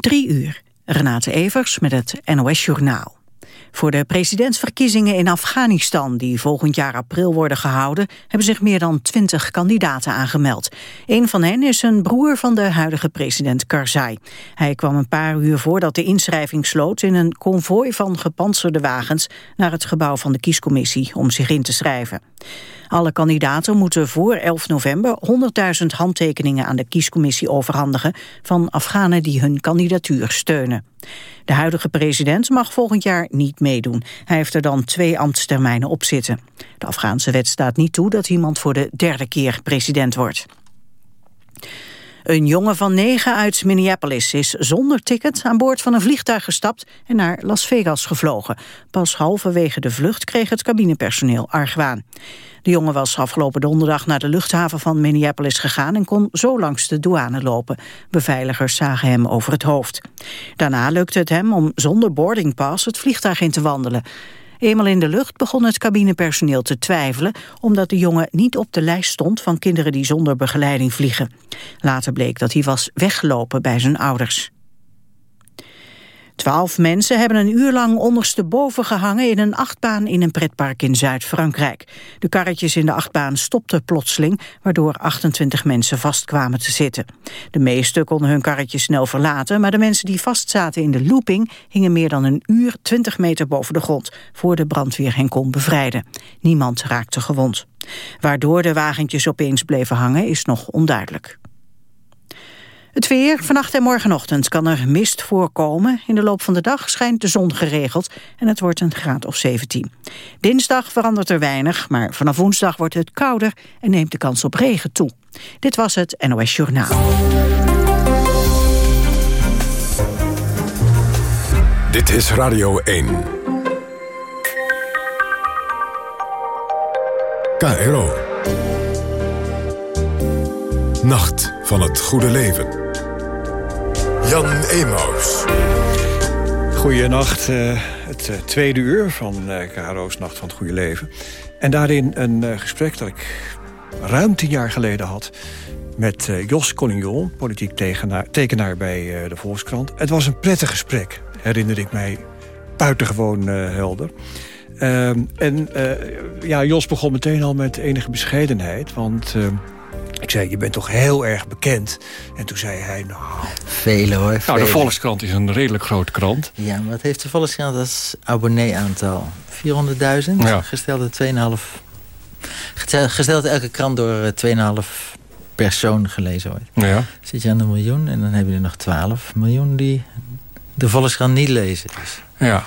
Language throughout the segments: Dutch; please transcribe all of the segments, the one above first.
Drie uur. Renate Evers met het NOS Journaal. Voor de presidentsverkiezingen in Afghanistan, die volgend jaar april worden gehouden, hebben zich meer dan twintig kandidaten aangemeld. Een van hen is een broer van de huidige president Karzai. Hij kwam een paar uur voordat de inschrijving sloot in een konvooi van gepantserde wagens naar het gebouw van de kiescommissie om zich in te schrijven. Alle kandidaten moeten voor 11 november 100.000 handtekeningen aan de kiescommissie overhandigen van Afghanen die hun kandidatuur steunen. De huidige president mag volgend jaar niet meedoen. Hij heeft er dan twee ambtstermijnen op zitten. De Afghaanse wet staat niet toe dat iemand voor de derde keer president wordt. Een jongen van negen uit Minneapolis is zonder ticket aan boord van een vliegtuig gestapt en naar Las Vegas gevlogen. Pas halverwege de vlucht kreeg het cabinepersoneel argwaan. De jongen was afgelopen donderdag naar de luchthaven van Minneapolis gegaan en kon zo langs de douane lopen. Beveiligers zagen hem over het hoofd. Daarna lukte het hem om zonder boardingpass het vliegtuig in te wandelen. Eenmaal in de lucht begon het cabinepersoneel te twijfelen... omdat de jongen niet op de lijst stond van kinderen die zonder begeleiding vliegen. Later bleek dat hij was weggelopen bij zijn ouders. Twaalf mensen hebben een uur lang ondersteboven gehangen in een achtbaan in een pretpark in Zuid-Frankrijk. De karretjes in de achtbaan stopten plotseling, waardoor 28 mensen vastkwamen te zitten. De meesten konden hun karretjes snel verlaten, maar de mensen die vastzaten in de looping hingen meer dan een uur 20 meter boven de grond, voor de brandweer hen kon bevrijden. Niemand raakte gewond. Waardoor de wagentjes opeens bleven hangen is nog onduidelijk. Het weer, vannacht en morgenochtend kan er mist voorkomen. In de loop van de dag schijnt de zon geregeld en het wordt een graad of 17. Dinsdag verandert er weinig, maar vanaf woensdag wordt het kouder en neemt de kans op regen toe. Dit was het NOS Journaal. Dit is Radio 1. KRO. Nacht van het goede leven. Jan Emaus. Goedenacht, uh, het uh, tweede uur van uh, KRO's Nacht van het Goede Leven. En daarin een gesprek dat ik ruim tien jaar geleden had... met Jos Collignon, politiek tekenaar, bij de Volkskrant. Het was een prettig gesprek, herinner ik mij buitengewoon helder. Ehm, en ja, Jos begon meteen al met enige bescheidenheid, want... Ik zei, je bent toch heel erg bekend? En toen zei hij, nou... Vele hoor, Nou, de Volkskrant is een redelijk grote krant. Ja, maar wat heeft de Volkskrant als abonnee-aantal? 400.000? Ja. Gestelde 2,5... Gesteld elke krant door 2,5 eh, persoon gelezen wordt. Ja. Zit je aan een miljoen en dan heb je er nog 12 miljoen die de Volkskrant niet lezen. Dus. Ja.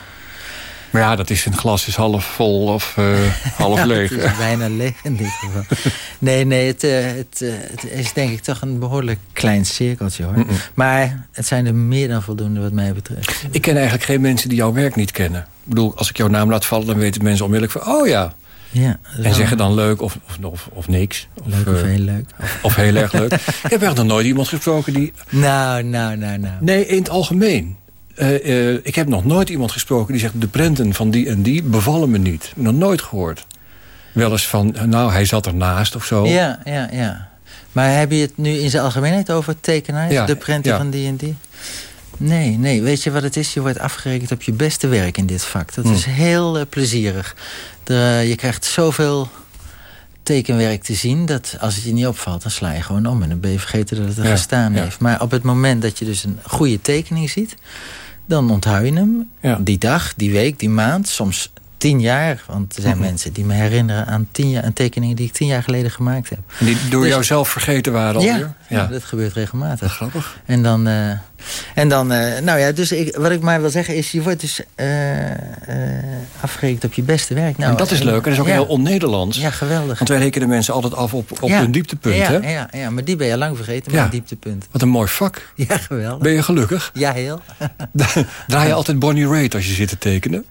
Maar ja, dat is een glas is half vol of uh, half leeg. het is bijna leeg in dit geval. Nee, nee, het, uh, het, uh, het, is denk ik toch een behoorlijk klein cirkeltje hoor. Mm -mm. Maar het zijn er meer dan voldoende wat mij betreft. Ik ken eigenlijk geen mensen die jouw werk niet kennen. Ik bedoel, als ik jouw naam laat vallen, dan weten mensen onmiddellijk van... oh ja, ja, en zeggen dan leuk of, of, of, of niks. Leuk of, heel leuk. Of, of heel erg leuk. ik heb eigenlijk nog nooit iemand gesproken die... Nou, nou, nou, nou. Nee, in het algemeen. Uh, uh, ik heb nog nooit iemand gesproken die zegt... de prenten van die en die bevallen me niet. Nog nooit gehoord. Wel eens van, nou, hij zat ernaast of zo. Ja, ja, ja. Maar heb je het nu in zijn algemeenheid over tekenaars? Ja, de prenten ja. van die en die? Nee, nee. Weet je wat het is? Je wordt afgerekend op je beste werk in dit vak. Dat hm. is heel uh, plezierig. De, je krijgt zoveel tekenwerk te zien... dat als het je niet opvalt, dan sla je gewoon om... en dan ben je vergeten dat het er ja, gestaan heeft. Maar op het moment dat je dus een goede tekening ziet dan onthoud je hem. Ja. Die dag, die week, die maand, soms tien jaar. Want er zijn mm -hmm. mensen die me herinneren aan, tien jaar, aan tekeningen die ik tien jaar geleden gemaakt heb. Die door dus, jou zelf vergeten waren alweer? Ja, ja, dat gebeurt regelmatig. Grappig. En dan, uh, en dan uh, nou ja, dus ik, wat ik maar wil zeggen is, je wordt dus uh, afgerekend op je beste werk. Nou, en dat is leuk, en dat is ook ja. heel on-Nederlands. Ja, geweldig. Want wij rekenen mensen altijd af op, op ja. hun dieptepunt, ja, hè? Ja, ja, maar die ben je lang vergeten, mijn dieptepunt. Wat een mooi vak. Ja, geweldig. Ben je gelukkig? Ja, heel. Draai je altijd Bonnie Raitt als je zit te tekenen?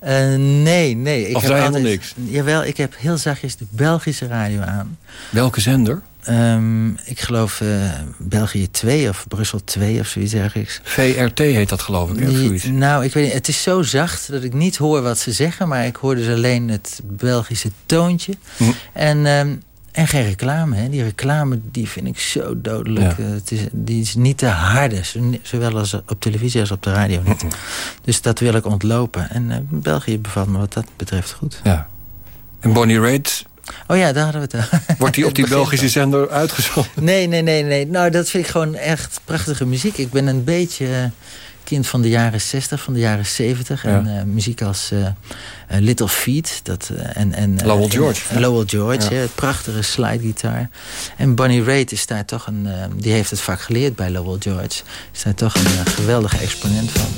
nee, nee. Ik of heb draai je helemaal niks? Jawel, ik heb heel zachtjes de Belgische radio aan. Welke zender? Um, ik geloof uh, België 2 of Brussel 2 of zoiets ergens. VRT heet dat geloof ik, hè? Nou, ik weet niet. Het is zo zacht dat ik niet hoor wat ze zeggen... maar ik hoor dus alleen het Belgische toontje. Hm. En, um, En geen reclame, hè. Die reclame die vind ik zo dodelijk. Ja. het is, die is niet te harde, zowel als op televisie als op de radio niet. Dus dat wil ik ontlopen. En uh, België bevalt me wat dat betreft goed. Ja. En Bonnie Raitt Oh ja, daar hadden we het. Wordt die op die Belgische zender uitgezonden? Nee, nee, nee, nee. Nou, dat vind ik gewoon echt prachtige muziek. Ik ben een beetje eh, kind van de jaren 60, van de jaren 70. En uh, muziek als uh, Little Feet. Dat, en, en, Lowell George. Lowell George, ja. prachtige slidegitaar. En Bonnie Raitt is daar toch een... die heeft het vak geleerd bij Lowell George. Is daar toch een geweldige exponent van.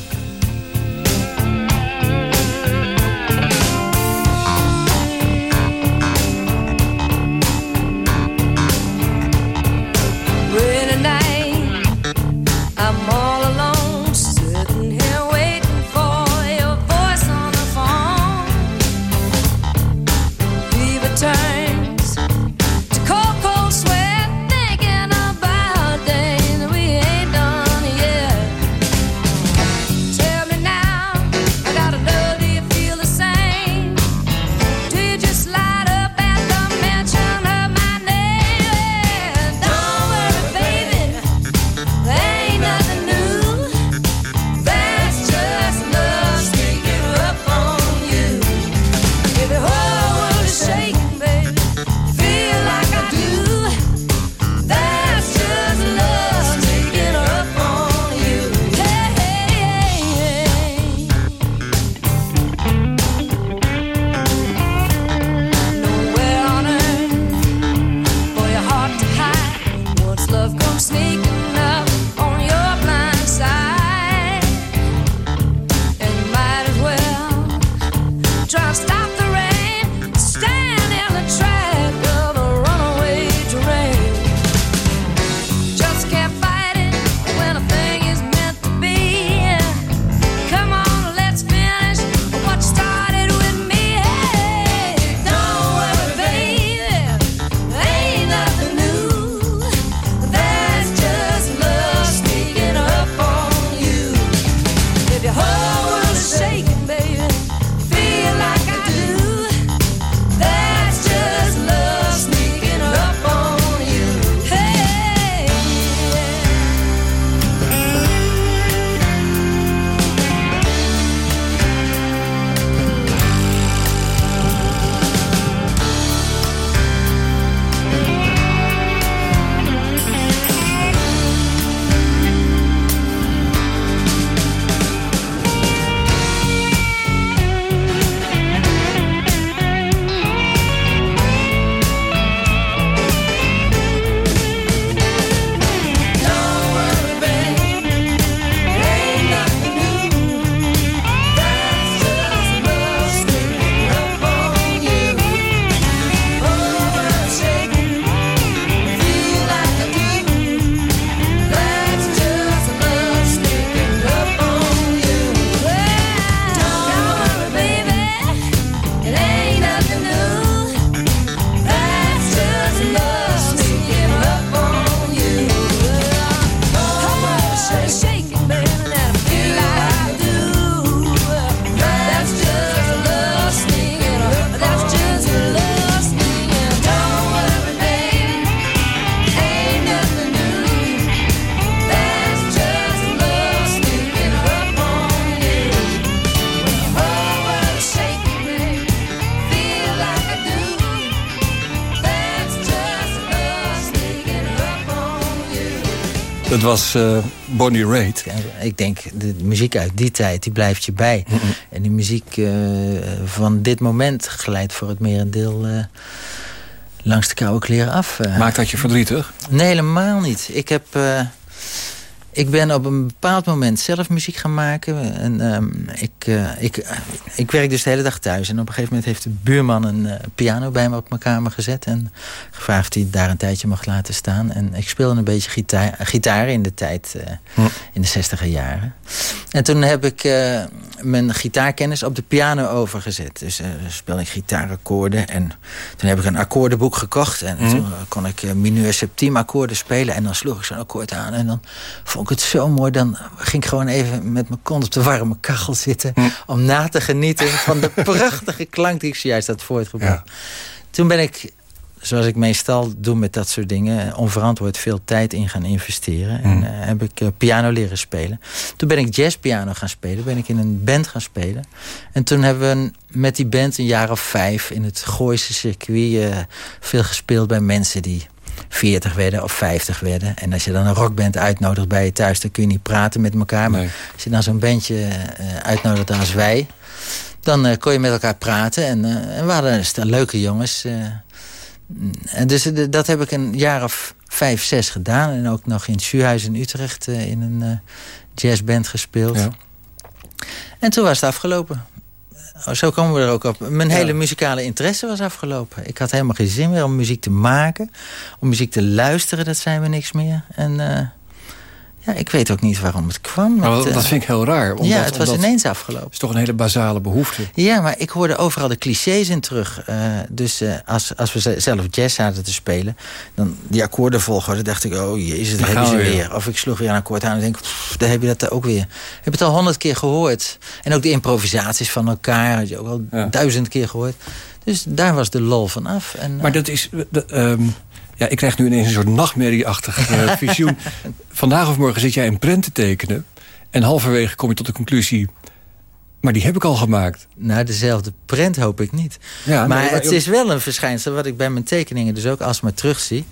Was uh, Bonnie Raitt. ik denk, de muziek uit die tijd, die blijft je bij. En die muziek uh, van dit moment glijdt voor het merendeel... Uh, langs de koude kleren af. Maakt dat je verdrietig? Nee, helemaal niet. Ik heb... Ik ben op een bepaald moment zelf muziek gaan maken. En, um, ik, uh, ik, uh, ik werk dus de hele dag thuis. En op een gegeven moment heeft de buurman een uh, piano bij me op mijn kamer gezet. En gevraagd of hij daar een tijdje mag laten staan. En ik speelde een beetje gitaar, gitaar in de tijd, hm. in de zestiger jaren. En toen heb ik mijn gitaarkennis op de piano overgezet. Dus speelde ik gitaarakkoorden. En toen heb ik een akkoordenboek gekocht. En hm. toen kon ik mineur septiem akkoorden spelen. En dan sloeg ik zo'n akkoord aan. En dan vond ik het zo mooi. Dan ging ik gewoon even met mijn kont op de warme kachel zitten... Hm. om na te genieten van de prachtige klank die ik zojuist had voortgebracht. Toen ben ik zoals ik meestal doe met dat soort dingen... onverantwoord veel tijd in gaan investeren. En mm. heb ik piano leren spelen. Toen ben ik jazzpiano gaan spelen. Ben ik in een band gaan spelen. En toen hebben we met die band een jaar of vijf... in het Gooise circuit veel gespeeld bij mensen die 40 werden of 50 werden. En als je dan een rockband uitnodigt bij je thuis... dan kun je niet praten met elkaar. Maar als je dan zo'n bandje uh, uitnodigt als wij... dan uh, kon je met elkaar praten. En, uh, en we hadden leuke jongens. en dus dat heb ik een jaar of vijf, zes gedaan. En ook nog in het Schuurhuis in Utrecht... in een jazzband gespeeld. Ja. En toen was het afgelopen. Zo komen we er ook op. Mijn hele muzikale interesse was afgelopen. Ik had helemaal geen zin meer om muziek te maken. Om muziek te luisteren, dat zijn we niks meer. En uh, ja, ik weet ook niet waarom het kwam. Maar dat, dat vind ik heel raar. Omdat, ja, het was ineens afgelopen. Het is toch een hele basale behoefte. Ja, maar ik hoorde overal de clichés in terug. Uh, dus uh, als, als we zelf jazz zaten te spelen... dan die akkoorden volgen, dan dacht ik... oh jezus, daar heb je ze weer. Of ik sloeg weer een akkoord aan en denk... daar heb je dat ook weer. Ik heb het al honderd keer gehoord. En ook de improvisaties van elkaar had je ook al duizend keer gehoord. Dus daar was de lol van af. En, maar dat is... De, um ja, ik krijg nu ineens een soort nachtmerrieachtig uh, visioen. Vandaag of morgen zit jij een prent te tekenen... en halverwege kom je tot de conclusie... maar die heb ik al gemaakt. Nou, dezelfde prent hoop ik niet. Ja, maar, het is wel een verschijnsel wat ik bij mijn tekeningen dus ook alsmaar terugzie.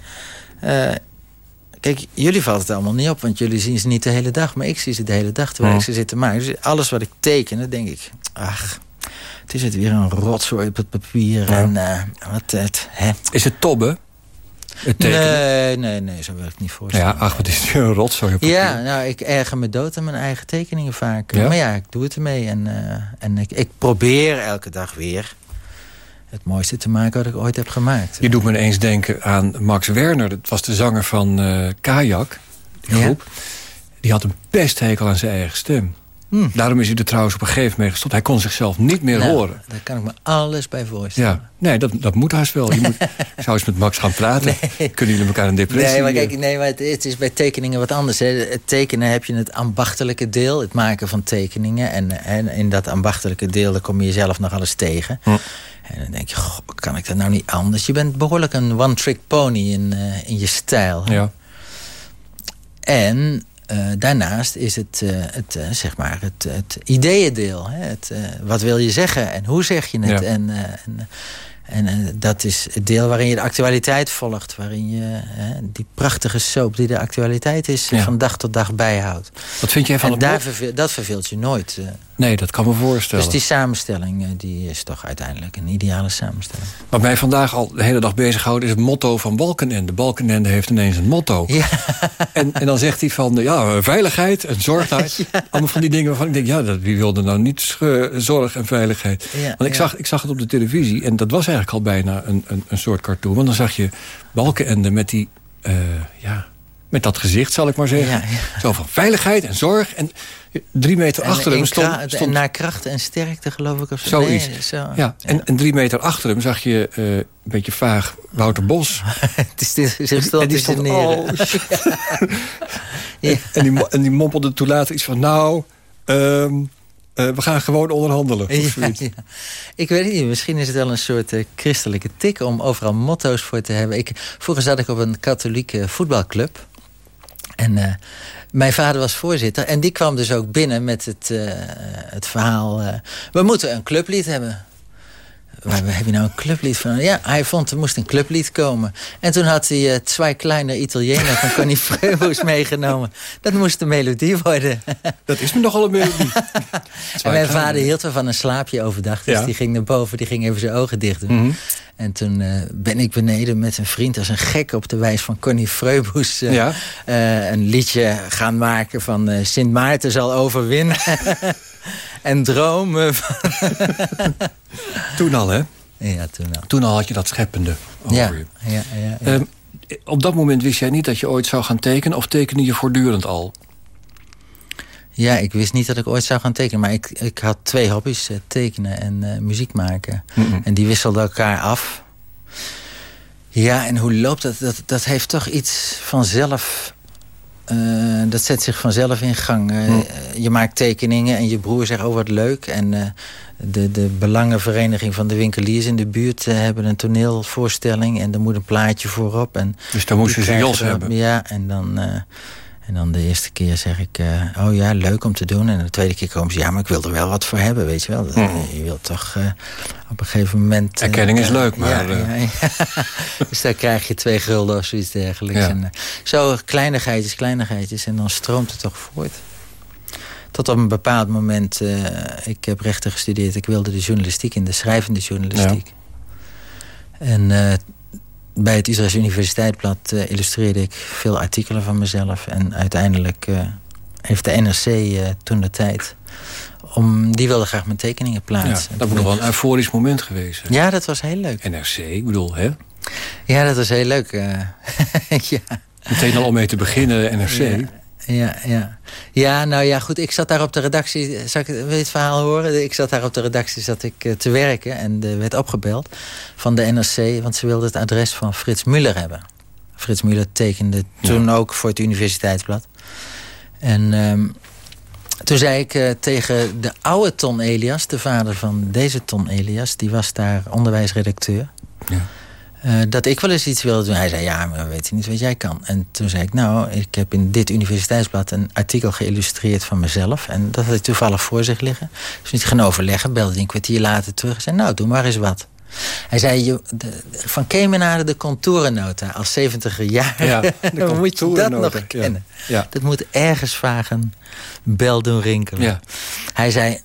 Uh, kijk, jullie valt het allemaal niet op, want jullie zien ze niet de hele dag. Maar ik zie ze de hele dag terwijl ik ze zit te maken. Dus alles wat ik teken, dan denk ik... ach, het is het weer een rotzooi op het papier. En, uh, wat het, hè? Is het tobben? Nee, nee, nee, zo wil ik niet voorstellen. Ja, ach, wat is een rotzooi Ja, nou, ik erger me dood aan mijn eigen tekeningen vaak. Maar ja, ik doe het ermee. En, uh, en ik, ik probeer elke dag weer het mooiste te maken wat ik ooit heb gemaakt. Je doet me ineens denken aan Max Werner. Dat was de zanger van uh, Kajak, die groep. Die had een pesthekel aan zijn eigen stem. Hmm. Daarom is hij er trouwens op een gegeven moment gestopt. Hij kon zichzelf niet meer nou, horen. Daar kan ik me alles bij voorstellen. Ja. Nee, dat, dat moet haast wel. Je moet, zou eens met Max gaan praten. Kunnen jullie elkaar een depressie... Nee, maar kijk, nee, maar het, is bij tekeningen wat anders. Hè. Het tekenen heb je het ambachtelijke deel. Het maken van tekeningen. En, en in dat ambachtelijke deel daar kom je jezelf nog alles tegen. Hm. En dan denk je, goh, kan ik dat nou niet anders? Je bent behoorlijk een one-trick pony in, uh, in je stijl. Ja. En uh, daarnaast is het, uh, het, uh, zeg maar het, het ideeëndeel. Hè? Het, wat wil je zeggen en hoe zeg je het? Ja. En, en, en uh, dat is het deel waarin je de actualiteit volgt. Waarin je uh, die prachtige soap die de actualiteit is... Ja. van dag tot dag bijhoudt. Wat vind jij van en het daar dat verveelt je nooit. Uh. Nee, dat kan me voorstellen. Dus die samenstelling die is toch uiteindelijk een ideale samenstelling. Wat mij vandaag al de hele dag bezighoudt... is het motto van Balkenende. Balkenende heeft ineens een motto. Ja. En, en dan zegt hij van ja, veiligheid en zorg daar. ja. Allemaal van die dingen waarvan ik denk... ja, dat, wie wilde nou niet zorg en veiligheid? Want ik, zag, ik zag het op de televisie en dat was eigenlijk al bijna een, een, een soort cartoon. Want dan zag je Balkenende met die... Uh, ja, met dat gezicht, zal ik maar zeggen. Ja, ja. Zo van veiligheid en zorg. En drie meter achter hem stond, stond... Naar kracht en sterkte, geloof ik. Of zo. Zoiets. Nee, zo. Ja, en, en, drie meter achter hem zag je uh, een beetje vaag Wouter Bos. het is zich stond, en die stond oh, en, en, die, en die mompelde toen later iets van... nou, um, uh, we gaan gewoon onderhandelen. Ja, ja. Ik weet niet, misschien is het wel een soort uh, christelijke tik... om overal motto's voor te hebben. Ik, vroeger zat ik op een katholieke voetbalclub. En uh, mijn vader was voorzitter. En die kwam dus ook binnen met het, het verhaal... we moeten een clublied hebben. Waar heb je nou een clublied van? Ja, hij vond er moest een clublied komen. En toen had hij uh, Twee Kleine Italiener van Connie Freubus meegenomen. Dat moest de melodie worden. Dat is me nogal een melodie. en mijn vader hield wel van een slaapje overdag. Dus die ging naar boven, die ging even zijn ogen dicht doen. Mm -hmm. En toen uh, ben ik beneden met een vriend als een gek op de wijs van Connie Freubus... Uh, ja? een liedje gaan maken van Sint Maarten zal overwinnen en dromen. toen al, hè? Ja, toen al. Toen al had je dat scheppende over ja, je. Ja, ja, ja. Um, op dat moment wist jij niet dat je ooit zou gaan tekenen... of tekende je voortdurend al? Ja, ik wist niet dat ik ooit zou gaan tekenen. Maar ik, ik had twee hobby's, uh, tekenen en uh, muziek maken. Mm -mm. En die wisselden elkaar af. Ja, en hoe loopt dat? Dat, dat heeft toch iets vanzelf dat zet zich vanzelf in gang. Hm. Je maakt tekeningen en je broer zegt, oh wat leuk. En de, de belangenvereniging van de winkeliers in de buurt hebben een toneelvoorstelling. En er moet een plaatje voorop. En dus dan moesten ze Jos hebben? Ja, en dan... En dan de eerste keer zeg ik, uh, oh ja, leuk om te doen. En de tweede keer komen ze, ja, maar ik wil er wel wat voor hebben, weet je wel. Hmm. Je wilt toch uh, op een gegeven moment... Uh, Erkenning is leuk, maar... Ja, ja, dus daar krijg je twee gulden of zoiets dergelijks. En, zo kleinigheidjes, kleinigheidjes. En dan stroomt het toch voort. Tot op een bepaald moment, ik heb rechten gestudeerd. Ik wilde de journalistiek in, de schrijvende journalistiek. En bij het Israëls Universiteitsblad uh, illustreerde ik veel artikelen van mezelf. En uiteindelijk uh, heeft de NRC uh, eh, toen de tijd... Om, die wilde graag mijn tekeningen plaatsen. Ja, dat moet nog wel een euforisch moment geweest Ja, dat was heel leuk. NRC, ik bedoel, hè? Ja, dat was heel leuk. ja. Meteen al om mee te beginnen, NRC ja, ja. Ja, nou ja, goed. Ik zat daar op de redactie. Zal ik, wil je het verhaal horen? Ik zat daar op de redactie zat ik, uh, te werken. En er werd opgebeld van de NRC. Want ze wilden het adres van Frits Muller hebben. Frits Muller tekende toen ook voor het Universiteitsblad. En um, toen zei ik uh, tegen de oude Ton Elias, de vader van deze Ton Elias... die was daar onderwijsredacteur... Ja. Uh, dat ik wel eens iets wilde doen. Hij zei, ja, maar weet je niet wat jij kan. En toen zei ik, nou, ik heb in dit universiteitsblad... een artikel geïllustreerd van mezelf. En dat had ik toevallig voor zich liggen. Dus niet gaan overleggen, belde hij een kwartier later terug. en zei, nou, doe maar eens wat. Hij zei, je, de, van Kemenade de contourennota als 70 jaar. Ja, moet je dat nog kennen. Ja. Dat moet ergens vagen bel doen rinkelen. Ja. Hij zei,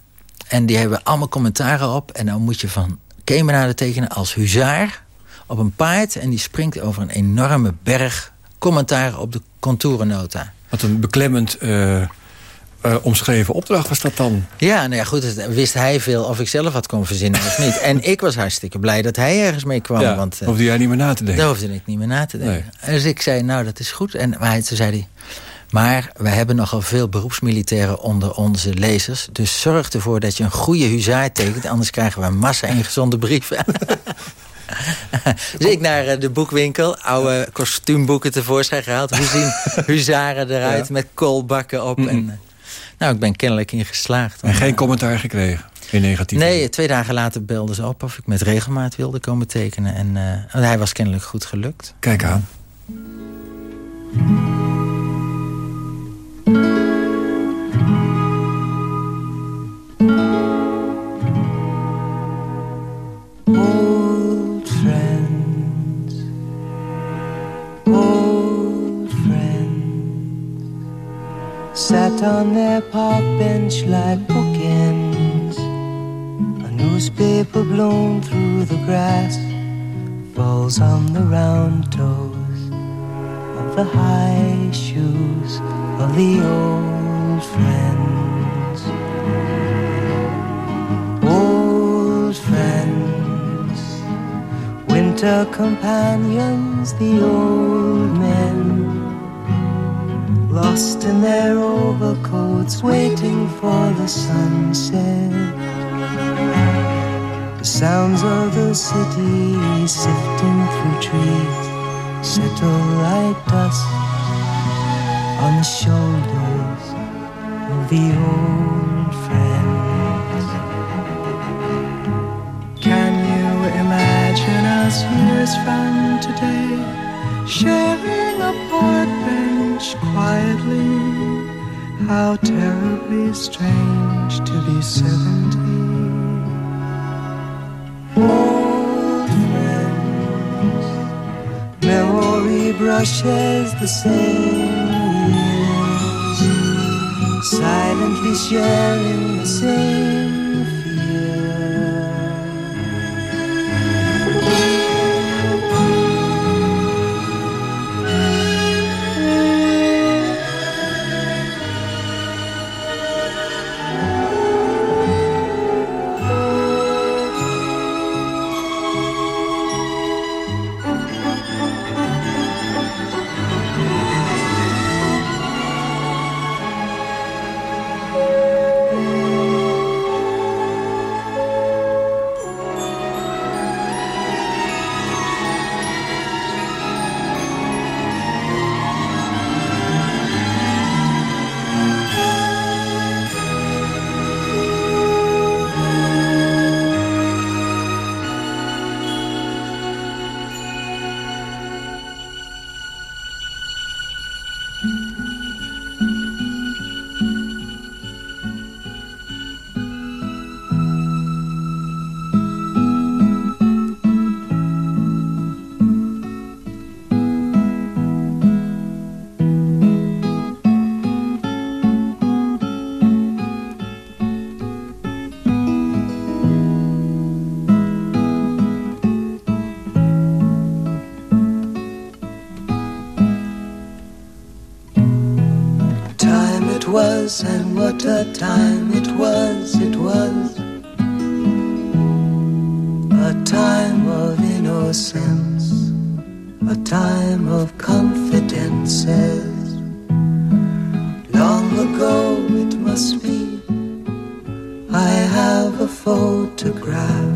en die hebben allemaal commentaren op. En dan moet je van Kemenade tekenen als huzaar op een paard... en die springt over een enorme berg commentaar op de contourennota. Wat een beklemmend uh, omschreven opdracht was dat dan? Ja, nou ja, goed, wist hij veel of ik zelf wat kon verzinnen of niet. En ik was hartstikke blij dat hij ergens mee kwam. Ja, want, uh, hoefde jij niet meer na te denken? Daar hoefde ik niet meer na te denken. Dus ik zei, nou, dat is goed. En maar hij, toen zei hij... Maar we hebben nogal veel beroepsmilitairen onder onze lezers. Dus zorg ervoor dat je een goede huzaar tekent. Anders krijgen we een massa ingezonde brieven. dus ik naar eh, de boekwinkel, oude kostuumboeken tevoorschijn gehaald. Hoe zien huzaren eruit met koolbakken op. en, eh, nou, ik ben kennelijk in geslaagd. En geen commentaar gekregen? In negatief? Nee, twee dagen later belden ze op of ik met regelmaat wilde komen tekenen. En uh, hij was kennelijk goed gelukt. Kijk aan. Sat on their park bench like bookends. A newspaper blown through the grass falls on the round toes of the high shoes of the old friends. Old friends, winter companions, the old men lost in their overcoats, waiting for the sunset. The sounds of the city sifting through trees settle like dust on the shoulders of the old friends. Can you imagine us years from today sharing a quietly. How terribly strange to be seventy. Old friends, memory brushes the same years, silently sharing the same a time of confidences. Long ago it must be, I have a photograph.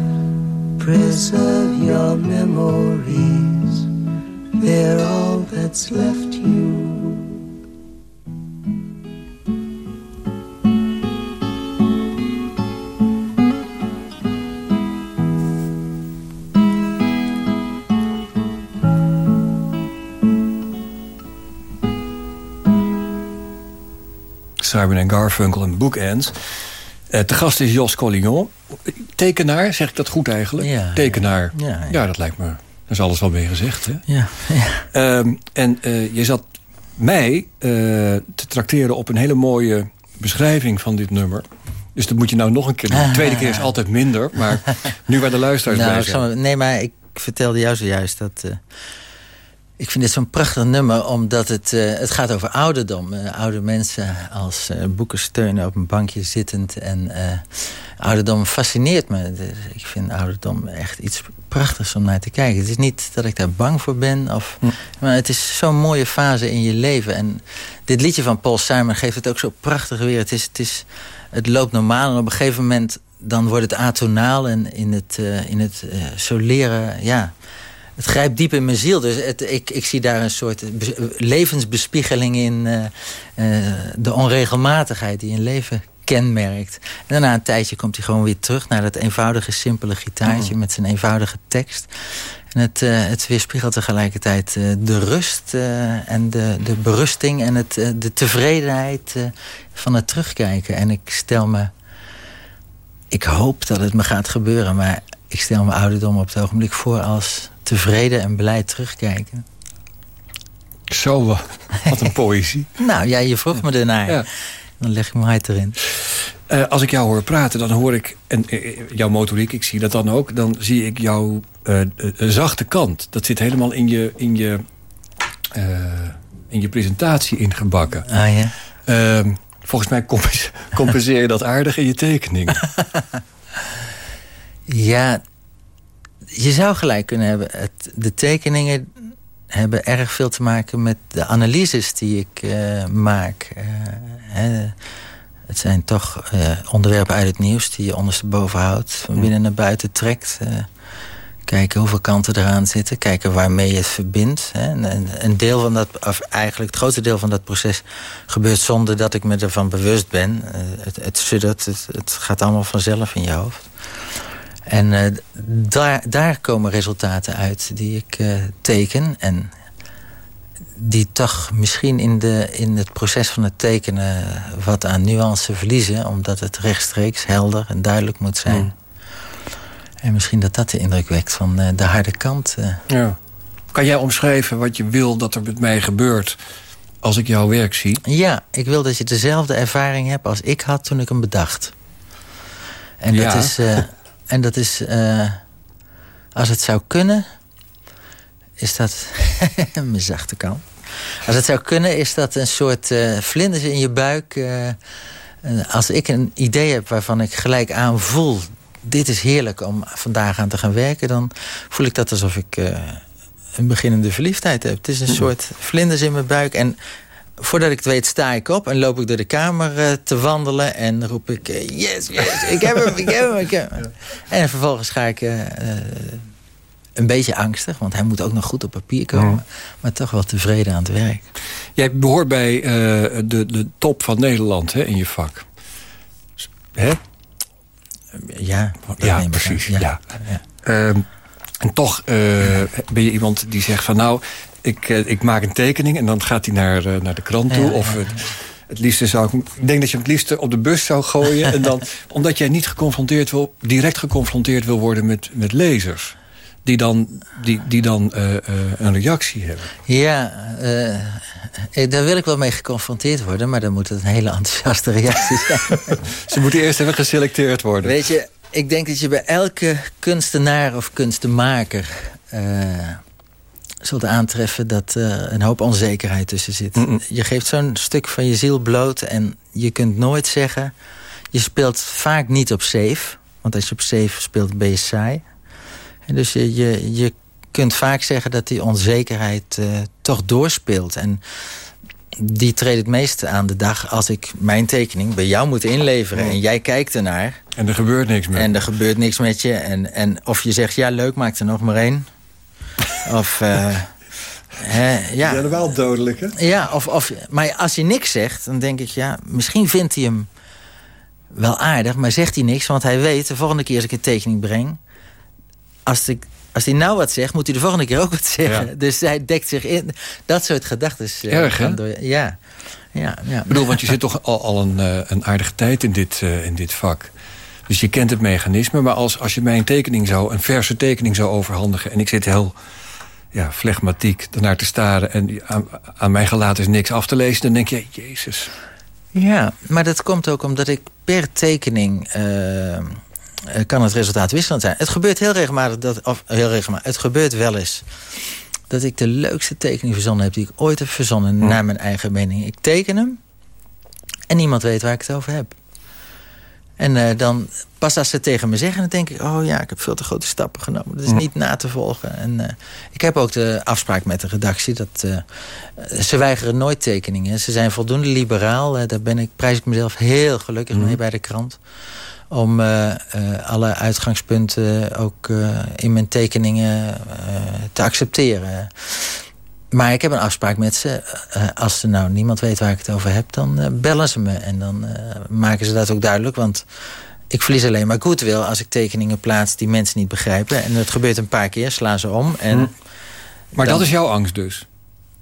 Preserve your memories, they're all that's left Simon en Garfunkel en Bookends. Uh, te gast is Jos Collignon. Tekenaar, zeg ik dat goed eigenlijk? Ja, Tekenaar. Ja, ja. ja, dat lijkt me... Dat is alles wel mee gezegd, hè? Ja. Um, en uh, je zat mij uh, te trakteren op een hele mooie beschrijving van dit nummer. Dus dat moet je nou nog een keer doen. De tweede keer is altijd minder. Maar nu waar de luisteraars nou, bij zijn. Nee, maar ik vertelde jou zojuist dat... Ik vind dit zo'n prachtig nummer, omdat het, uh, het gaat over ouderdom. Uh, oude mensen als uh, boeken steunen op een bankje zittend. En ouderdom fascineert me. Ik vind ouderdom echt iets prachtigs om naar te kijken. Het is niet dat ik daar bang voor ben. Of, hm. Maar het is zo'n mooie fase in je leven. En dit liedje van Paul Simon geeft het ook zo prachtig weer. Het, is, het, is, het loopt normaal en op een gegeven moment... dan wordt het atonaal en in het, in het soleren... Ja, het grijpt diep in mijn ziel. Dus het, ik, ik zie daar een soort levensbespiegeling in. Uh, uh, de onregelmatigheid die een leven kenmerkt. En daarna een tijdje komt hij gewoon weer terug... naar dat eenvoudige, simpele gitaartje... Oh. met zijn eenvoudige tekst. En het, uh, het weerspiegelt tegelijkertijd de rust... en de, de berusting en het, de tevredenheid van het terugkijken. En ik stel me... Ik hoop dat het me gaat gebeuren... maar ik stel me ouderdom op het ogenblik voor als tevreden en blij terugkijken. Zo, wat een poëzie. nou ja, je vroeg me ernaar. Ja. Dan leg ik mijn hart erin. Uh, als ik jou hoor praten, dan hoor ik... en uh, jouw motoriek, ik zie dat dan ook... dan zie ik jouw uh, zachte kant. Dat zit helemaal in je, in je, in je presentatie ingebakken. Ah ja? Ehm, volgens mij compenseer je dat aardig in je tekening. ja, je zou gelijk kunnen hebben. Het, de tekeningen hebben erg veel te maken met de analyses die ik uh, maak. Uh, hè, het zijn toch uh, onderwerpen uit het nieuws die je ondersteboven houdt. Van binnen naar buiten trekt. kijken hoeveel kanten eraan zitten. Kijken waarmee je het verbindt. Hè. En, een deel van dat, of eigenlijk het grootste deel van dat proces... gebeurt zonder dat ik me ervan bewust ben. het, het suddert, het, het gaat allemaal vanzelf in je hoofd. En uh, daar, daar komen resultaten uit die ik uh, teken. En die toch misschien in, de, in het proces van het tekenen wat aan nuance verliezen. Omdat het rechtstreeks, helder en duidelijk moet zijn. Mm. En misschien dat dat de indruk wekt van uh, de harde kant. Ja. Kan jij omschrijven wat je wil dat er met mij gebeurt als ik jouw werk zie? Ja, ik wil dat je dezelfde ervaring hebt als ik had toen ik hem bedacht. En dat is... En dat is, uh, als het zou kunnen, is dat mijn zachte kant. Als het zou kunnen, is dat een soort uh, vlinders in je buik. Uh, als ik een idee heb waarvan ik gelijk aan voel... dit is heerlijk om vandaag aan te gaan werken... dan voel ik dat alsof ik een beginnende verliefdheid heb. Het is een soort vlinders in mijn buik. En voordat ik het weet sta ik op en loop ik door de kamer uh, te wandelen... en roep ik, uh, yes, yes, ik heb hem, ik heb hem, ik heb hem. En vervolgens ga ik uh, een beetje angstig... want hij moet ook nog goed op papier komen... Ja. maar toch wel tevreden aan het werk. Jij behoort bij de, de top van Nederland hè, in je vak. Hè? Ja, ja precies. Ja. ja. Um, en toch ben je iemand die zegt van... nou ik, ik maak een tekening en dan gaat hij naar, uh, naar de krant toe. Ja, of het, het liefste zou ik... Ik denk dat je hem het liefste op de bus zou gooien. en dan, omdat jij niet geconfronteerd wil, direct geconfronteerd wil worden met, met lezers. Die dan, die, die dan uh, uh, een reactie hebben. Ja, daar wil ik wel mee geconfronteerd worden. Maar dan moet het een hele enthousiaste reactie zijn. Ze moeten eerst even geselecteerd worden. Weet je, ik denk dat je bij elke kunstenaar of kunstenmaker zult aantreffen dat er een hoop onzekerheid tussen zit. Je geeft zo'n stuk van je ziel bloot en je kunt nooit zeggen... je speelt vaak niet op safe, want als je op safe speelt ben je saai. En dus je, je, je kunt vaak zeggen dat die onzekerheid uh, toch doorspeelt. En die treedt het meeste aan de dag als ik mijn tekening bij jou moet inleveren. En jij kijkt ernaar. En er gebeurt niks meer. En er gebeurt niks met je. En, en of je zegt, ja leuk, maak er nog maar één. Of... Uh, He, ja. wel dodelijk, hè? Ja, of, of, maar als hij niks zegt, dan denk ik... ja, misschien vindt hij hem wel aardig, maar zegt hij niks... want hij weet, de volgende keer als ik een tekening breng... als ik als hij nou wat zegt, moet hij de volgende keer ook wat zeggen. Dus hij dekt zich in. Dat soort gedachten. Uh, Erg, hè? Door, ja. Ja, ja. Ik bedoel, want je zit toch al, al een, uh, een aardige tijd in dit, uh, in dit vak. Dus je kent het mechanisme. Maar als, als je mij een tekening zou, een verse tekening zou overhandigen... en ik zit heel ja, flegmatiek ernaar te staren... en aan, aan mijn gelaat is niks af te lezen... dan denk je, jezus. Ja, maar dat komt ook omdat ik per tekening... Eh, kan het resultaat wisselend zijn. Het gebeurt heel regelmatig, dat, of heel regelmatig, het gebeurt wel eens dat ik de leukste tekening verzonnen heb die ik ooit heb verzonnen, hm. naar mijn eigen mening. Ik teken hem en niemand weet waar ik het over heb. En uh, dan, pas als ze tegen me zeggen, dan denk ik... oh ja, ik heb veel te grote stappen genomen. Dat is hm. niet na te volgen. En uh, ik heb ook de afspraak met de redactie... dat uh, ze weigeren nooit tekeningen. Ze zijn voldoende liberaal. daar ben ik, prijs ik mezelf heel gelukkig hm. mee bij de krant om alle uitgangspunten ook in mijn tekeningen te accepteren. Maar ik heb een afspraak met ze. als ze nou niemand weet waar ik het over heb, dan bellen ze me. En dan maken ze dat ook duidelijk. Want ik verlies alleen maar goodwill als ik tekeningen plaats die mensen niet begrijpen. En dat gebeurt een paar keer, slaan ze om. En hm. Maar dat is jouw angst dus?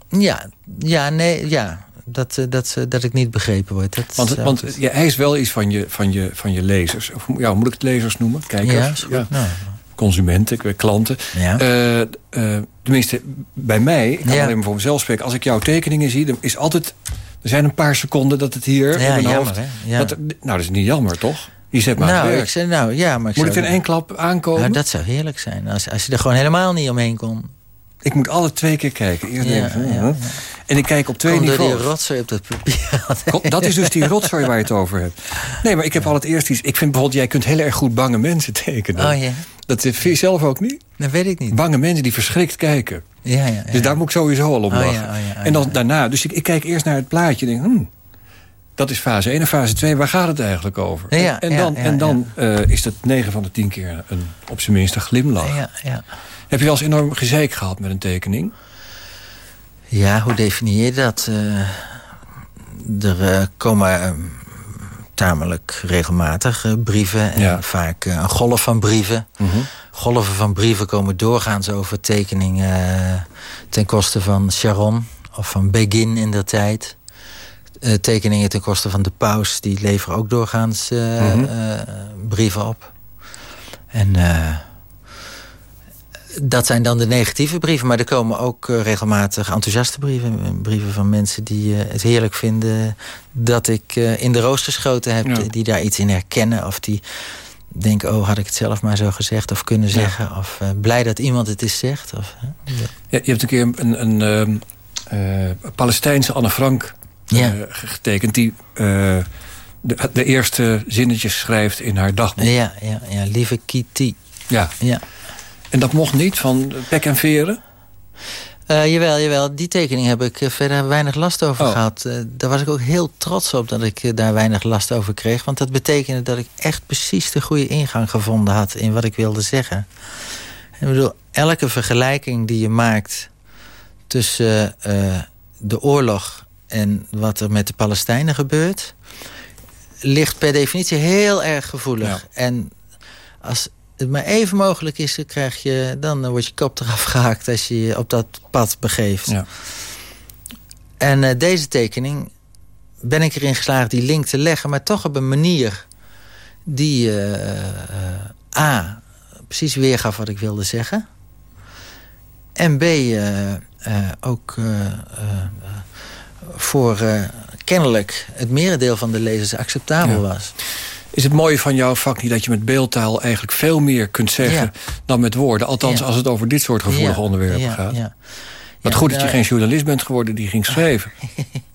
Ja, ja, nee, ja dat, eh, dat, eh, dat ik niet begrepen word. Dat want, want je eist wel iets van je, van je, van je lezers. Of, ja, moet ik het lezers noemen? Kijkers? Ja, ja. Consumenten, klanten. Ja. Uh, tenminste, bij mij, ik kan ja. alleen maar voor mezelf spreken... als ik jouw tekeningen zie, dan is altijd... er zijn een paar seconden dat het hier ja, in mijn jammer, Dat, nou, dat is niet jammer, toch? Je zet maar nou, ik nou, ja, maar ik Moet ik er in één klap aankomen? Nou, dat zou heerlijk zijn. Als, als je er gewoon helemaal niet omheen kon. Ik moet alle twee keer kijken. Eerst ja, ja, En ik kijk op twee Kom niveaus. die rotzooi op dat papier. Dat is dus die rotzooi waar je het over hebt. Nee, maar ik heb al het eerst iets... Ik vind bijvoorbeeld, jij kunt heel erg goed bange mensen tekenen. Oh ja. Dat vind je zelf ook niet? Dat weet ik niet. Bange mensen die verschrikt kijken. Ja, ja, Dus daar moet ik sowieso al op oh, lachen. Oh, en dan daarna, dus ik, ik, kijk eerst naar het plaatje en denk... Hmm, dat is fase 1 en fase 2, waar gaat het eigenlijk over? Ja, en, dan, en dan uh, is dat 9 van de 10 keer een, op zijn minst een glimlach. Ja, ja. Heb je wel eens enorm gezeik gehad met een tekening? Ja, hoe definieer je dat? Uh, er uh, komen uh, tamelijk regelmatig brieven. En vaak een golf van brieven. Mm -hmm. Golven van brieven komen doorgaans over tekeningen... ten koste van Sharon of van Begin in der tijd. Tekeningen ten koste van de paus... die leveren ook doorgaans mm -hmm. brieven op. En dat zijn dan de negatieve brieven. Maar er komen ook regelmatig enthousiaste brieven. Brieven van mensen die het heerlijk vinden dat ik in de roos geschoten heb. Ja. Die daar iets in herkennen. Of die denken, oh had ik het zelf maar zo gezegd of kunnen zeggen. Ja. Of blij dat iemand het eens zegt. Of, ja, je hebt een keer een, een, een Palestijnse Anne Frank getekend. Die de, de, eerste zinnetjes schrijft in haar dagboek. Ja, ja, ja lieve Kitty. Ja. ja. En dat mocht niet van pek en veren? Uh, jawel, jawel. Die tekening heb ik verder weinig last over oh. gehad. Uh, daar was ik ook heel trots op dat ik daar weinig last over kreeg. Want dat betekende dat ik echt precies de goede ingang gevonden had... in wat ik wilde zeggen. Ik bedoel, elke vergelijking die je maakt... tussen de oorlog en wat er met de Palestijnen gebeurt... ligt per definitie heel erg gevoelig. Ja. En als het maar even mogelijk is, dan, krijg je, dan word je kop eraf gehaakt als je je op dat pad begeeft. Ja. En uh, deze tekening ben ik erin geslaagd die link te leggen, maar toch op een manier die uh, uh, A, precies weergaf wat ik wilde zeggen. En B, ook voor kennelijk het merendeel van de lezers acceptabel was. is het mooie van jouw vak niet dat je met beeldtaal eigenlijk veel meer kunt zeggen dan met woorden. Althans, als het over dit soort gevoelige onderwerpen gaat. Wat goed dat je geen journalist bent geworden die ging schrijven.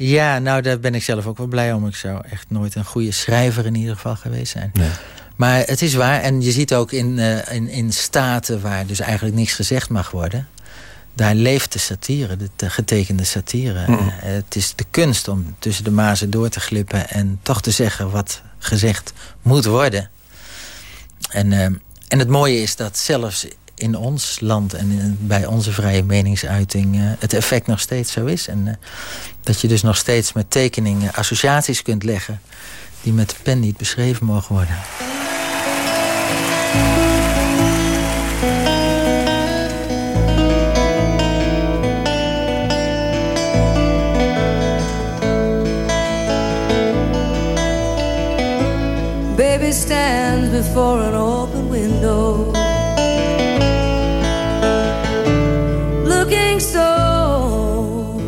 Ja, nou daar ben ik zelf ook wel blij om. Ik zou echt nooit een goede schrijver in ieder geval geweest zijn. Nee. Maar het is waar, en je ziet ook in, uh, in, in staten waar dus eigenlijk niks gezegd mag worden daar leeft de satire, de getekende satire. Mm. Eh, het is de kunst om tussen de mazen door te glippen... en toch te zeggen wat gezegd moet worden. En, uh, en het mooie is dat zelfs in ons land en bij onze vrije meningsuiting... Uh, het effect nog steeds zo is. En dat je dus nog steeds met tekeningen associaties kunt leggen... die met de pen niet beschreven mogen worden. Before an open window. Looking so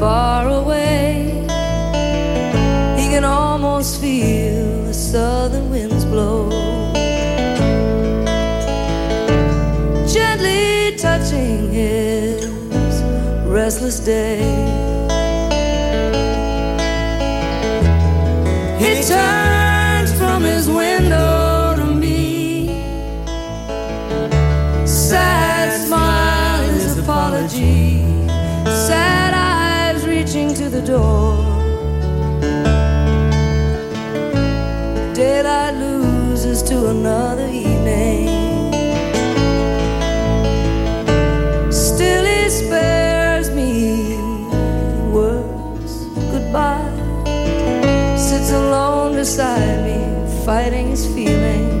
far away He can almost feel the southern winds blow. Gently touching his restless day sad eyes reaching to the door. Daylight loses to another evening. Still, he spares me words goodbye. Sits alone beside me, fighting his feelings.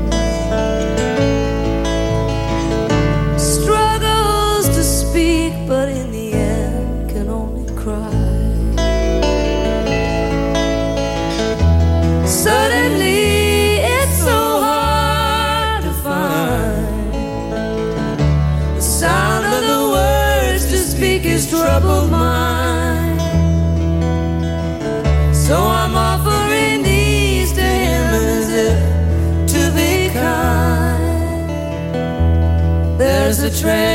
Train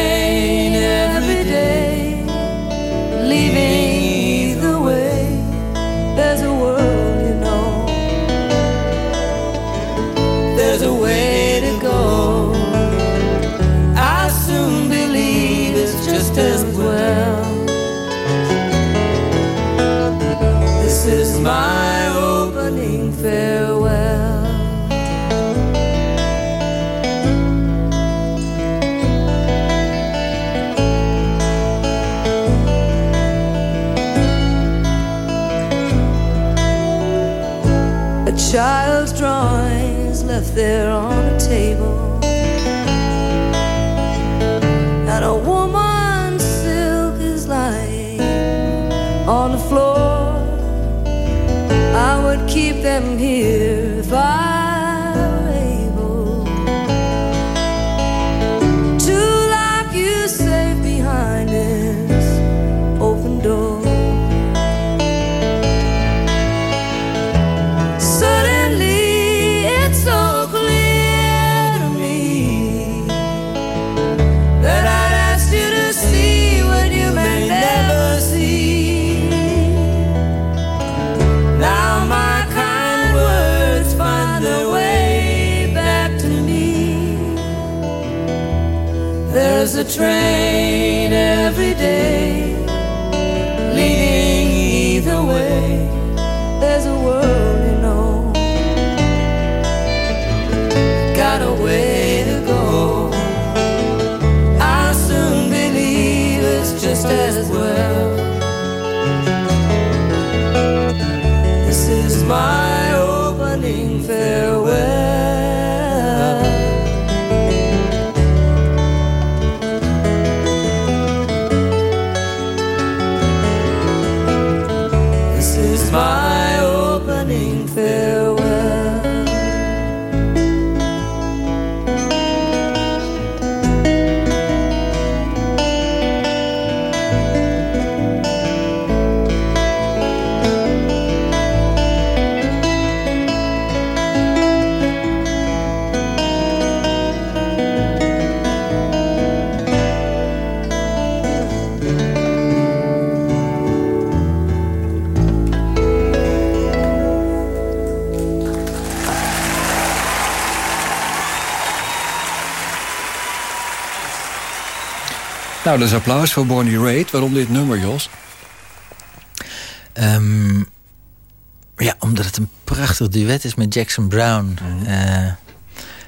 there on a table, and a woman's silk is lying on the floor. I would keep them here if I a train every day Nou, dat is applaus voor Bonnie Raitt. Waarom dit nummer, Jos? Um, ja, omdat het een prachtig duet is met Jackson Brown. Mm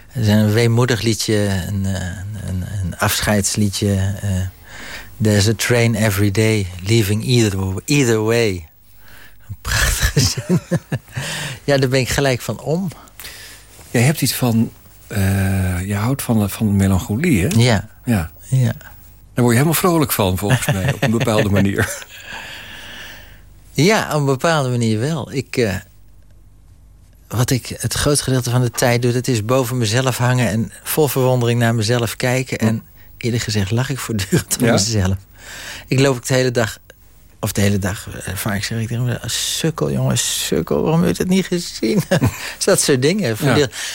het is een weemoedig liedje, een, eh, een, een afscheidsliedje. Uh, There's a train every day, leaving either, either way. Een prachtige zin. ja, daar ben ik gelijk van om. Jij hebt iets van... Uh, je houdt van, van melancholie, hè? Ja. ja. ja. Daar word je helemaal vrolijk van, volgens mij. op een bepaalde manier. Ja, op een bepaalde manier wel. Ik, uh, wat ik het grootste gedeelte van de tijd doe... dat is boven mezelf hangen en vol verwondering naar mezelf kijken. En eerlijk gezegd lach ik voortdurend om mezelf. Ik loop ik de hele dag... Of de hele dag, eh, vaak zeg ik tegen me... Sukkel, jongens, sukkel, waarom heb je het niet gezien? dat soort dingen.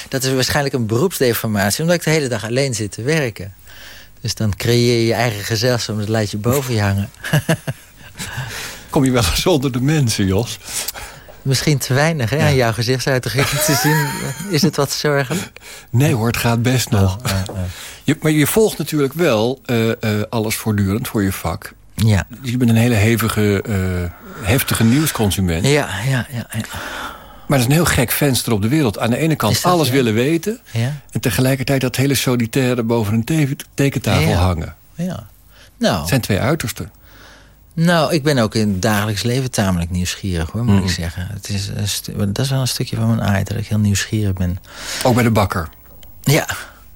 Dat is waarschijnlijk een beroepsdeformatie... omdat ik de hele dag alleen zit te werken. Dus dan creëer je je eigen gezelschap... dat laat je boven je hangen. Kom je wel eens onder de mensen, Jos? Misschien te weinig, hè? Ja. Aan jouw gezichtsuitdrukking te zien. Is het wat zorgelijk? Nee hoor, het gaat best nog. Oh, oh, oh. Je, maar je volgt natuurlijk wel uh, uh, alles voortdurend voor je vak. Ja. Dus je bent een hele hevige, uh, heftige nieuwsconsument. Ja, ja, ja, ja. Maar dat is een heel gek venster op de wereld. Aan de ene kant alles willen weten... Ja? en tegelijkertijd dat hele solitaire boven een tekentafel ja. hangen. Ja. Nou. Het zijn twee uitersten. Nou, ik ben ook in het dagelijks leven tamelijk nieuwsgierig, hoor, moet ik zeggen. Het is dat is wel een stukje van mijn aard, dat ik heel nieuwsgierig ben. Ook bij de bakker? Ja,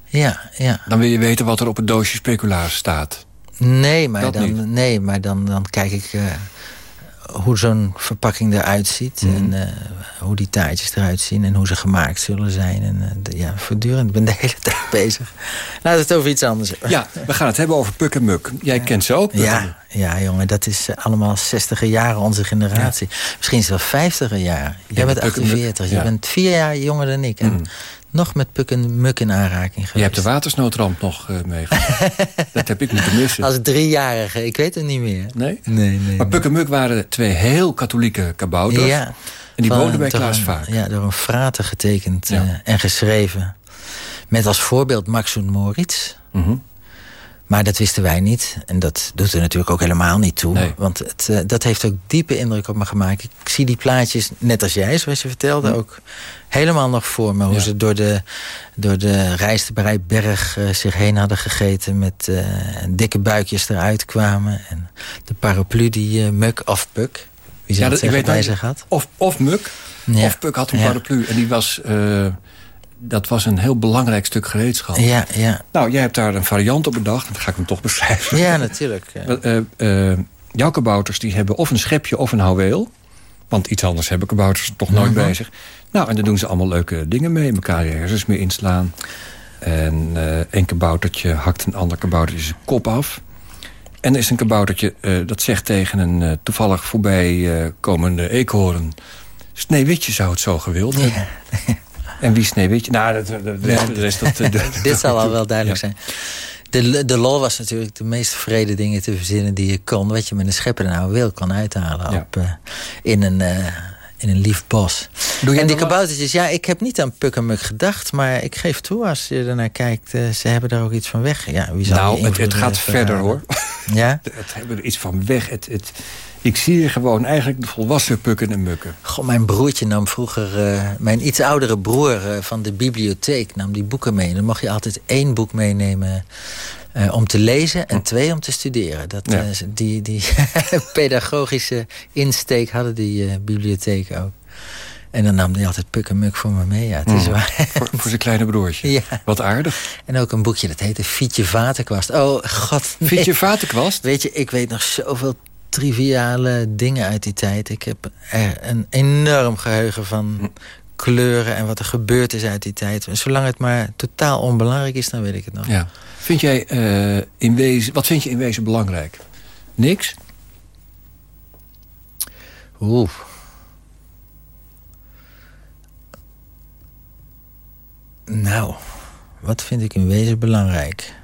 ja, ja. Dan wil je weten wat er op het doosje speculaas staat? Nee, maar, dan, nee, maar dan, dan kijk ik uh, hoe zo'n verpakking eruit ziet. Mm. En uh, hoe die taartjes eruit zien. En hoe ze gemaakt zullen zijn. En uh, de, ja, voortdurend. Ik ben de hele tijd bezig. Laten we het over iets anders Ja, we gaan het hebben over Puk en Muk. Jij kent ze ook? Ja, ja, jongen. Dat is allemaal 60 jaren onze generatie. Misschien is het wel 50er jaar. Jij bent 48. Je bent vier jaar jonger dan ik. En mm nog met puk en muk in aanraking geweest. Je hebt de watersnoodramp nog uh, meegemaakt. dat heb ik moeten missen. Als driejarige, ik weet het niet meer. Nee? Nee, nee. Maar puk en muk waren twee heel katholieke kabouters. Ja. En die woonden bij Klaas Vaak. Ja, door een frater getekend ja. uh, en geschreven. Met als voorbeeld Max en Moritz. Mm -hmm. Maar dat wisten wij niet. En dat doet er natuurlijk ook helemaal niet toe. Nee. Want het, uh, dat heeft ook diepe indruk op me gemaakt. Ik zie die plaatjes, net als jij, zoals je vertelde... ook helemaal nog voor me. Hoe ja. ze door de, door de Rijstenbreiberg uh, zich heen hadden gegeten... met uh, dikke buikjes eruit kwamen. En de paraplu die Muk of Puk... Wie zou ja, dat, zeggen, bij zich had. Of, of Muk, of Puk had een paraplu. En die was dat was een heel belangrijk stuk gereedschap. Ja, ja. Nou, jij hebt daar een variant op bedacht. Dat ga ik hem toch beschrijven. Ja, natuurlijk. Ja. Uh, uh, jouw kabouters die hebben of een schepje of een houweel. Want iets anders hebben kabouters toch nooit bij zich. Nou, en daar doen ze allemaal leuke dingen mee. Elkaar je hersens mee inslaan. En een kaboutertje hakt een ander kaboutertje zijn kop af. En er is een kaboutertje dat zegt tegen een toevallig voorbij komende eekhoorn... Sneeuwwitje zou het zo gewild hebben. Ja. En wie Sneeuwwitje? Nou, dat, dat, de rest, de rest, dat, de, Dit zal al wel duidelijk zijn. De, de lol was natuurlijk de meest vrede dingen te verzinnen die je kon. Wat je met een schepper nou wil kan uithalen op, uh, in, een, uh, in een lief bos. En die kaboutertjes, ja, ik heb niet aan Pukkenmuk gedacht. Maar ik geef toe, als je ernaar kijkt, uh, ze hebben daar ook iets van weg. Ja, wie zou nou, het, het gaat verder hoor. Ja? het hebben er iets van weg. Het, het, ik zie hier gewoon eigenlijk de volwassen pukken en mukken. Goh, mijn broertje nam vroeger... Uh, mijn iets oudere broer uh, van de bibliotheek nam die boeken mee. Dan mocht je altijd één boek meenemen uh, om te lezen... en twee om te studeren. Dat, ja. die die pedagogische insteek hadden die bibliotheken ook. En dan nam hij altijd puk en muk voor me mee. Ja, het is mm. waar. Voor, voor zijn kleine broertje. Ja. Wat aardig. En ook een boekje dat heette Fietje Vatenkwast. Oh, god. Nee. Fietje Vatenkwast? Weet je, ik weet nog zoveel triviale dingen uit die tijd. Ik heb een enorm geheugen van kleuren en wat er gebeurd is uit die tijd. En zolang het maar totaal onbelangrijk is, dan weet ik het nog. Ja. Vind jij uh, in wezen, wat vind je in wezen belangrijk? Niks? Oeh. Nou, wat vind ik in wezen belangrijk?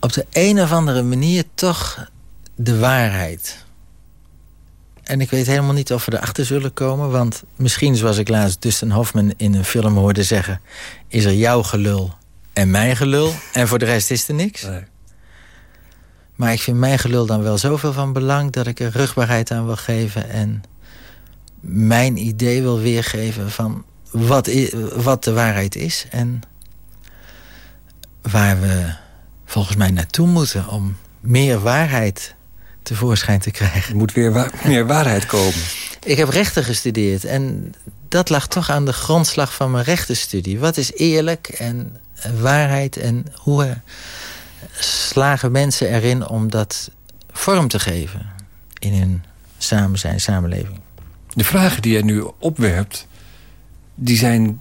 Op de een of andere manier toch de waarheid. En ik weet helemaal niet of we erachter zullen komen. Want misschien, zoals ik laatst Dustin Hoffman in een film hoorde zeggen... is er jouw gelul en mijn gelul. En voor de rest is er niks. Nee. Maar ik vind mijn gelul dan wel zoveel van belang... dat ik er rugbaarheid aan wil geven... en mijn idee wil weergeven van wat, wat de waarheid is... en waar we volgens mij naartoe moeten... om meer waarheid tevoorschijn te krijgen. Er moet weer meer waarheid komen. Ik heb rechten gestudeerd en dat lag toch aan de grondslag van mijn rechtenstudie. Wat is eerlijk en waarheid en hoe slagen mensen erin om dat vorm te geven in hun samen zijn, samenleving. De vragen die jij nu opwerpt, die zijn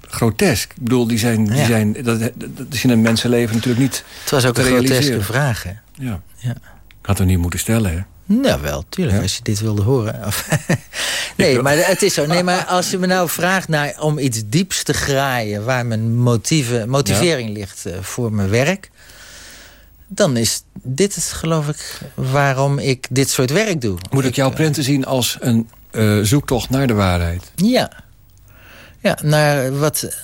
grotesk. Ik bedoel, die zijn, die zijn, dat, dat is in een mensenleven natuurlijk niet Het was ook een groteske vraag, hè? Ja. ja. Had er niet moeten stellen, hè? Nou wel, tuurlijk, als je dit wilde horen. nee, maar het is zo. Nee, maar als je me nou vraagt naar, om iets dieps te graaien... waar mijn motieven, motivering ligt uh, voor mijn werk... dan is dit het, geloof ik, waarom ik dit soort werk doe. Moet ik, jouw eh, prenten zien als een uh, zoektocht naar de waarheid? Ja. Ja, naar wat,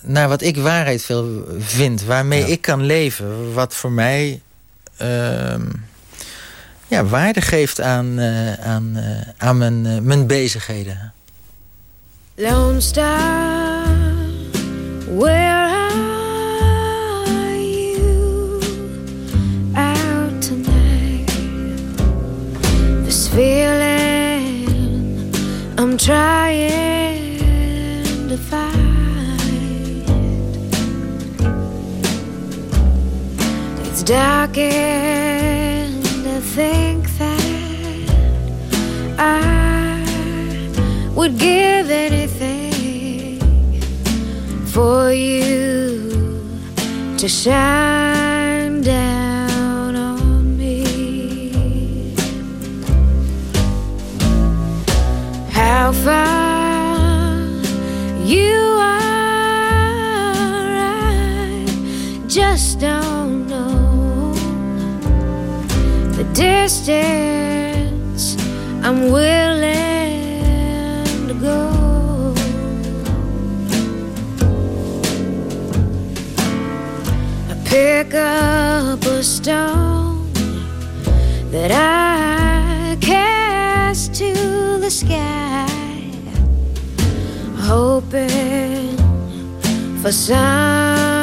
naar wat ik waarheid veel vind. Waarmee ik kan leven. Wat voor mij... Uh, ja, waarde geeft aan, uh, aan, uh, aan mijn, uh, mijn bezigheden. Lone Star, where are you out tonight? This feeling I'm trying It's dark think that I would give anything for you to shine down on me. How far you distance I'm willing to go. I pick up a stone that I cast to the sky, hoping for some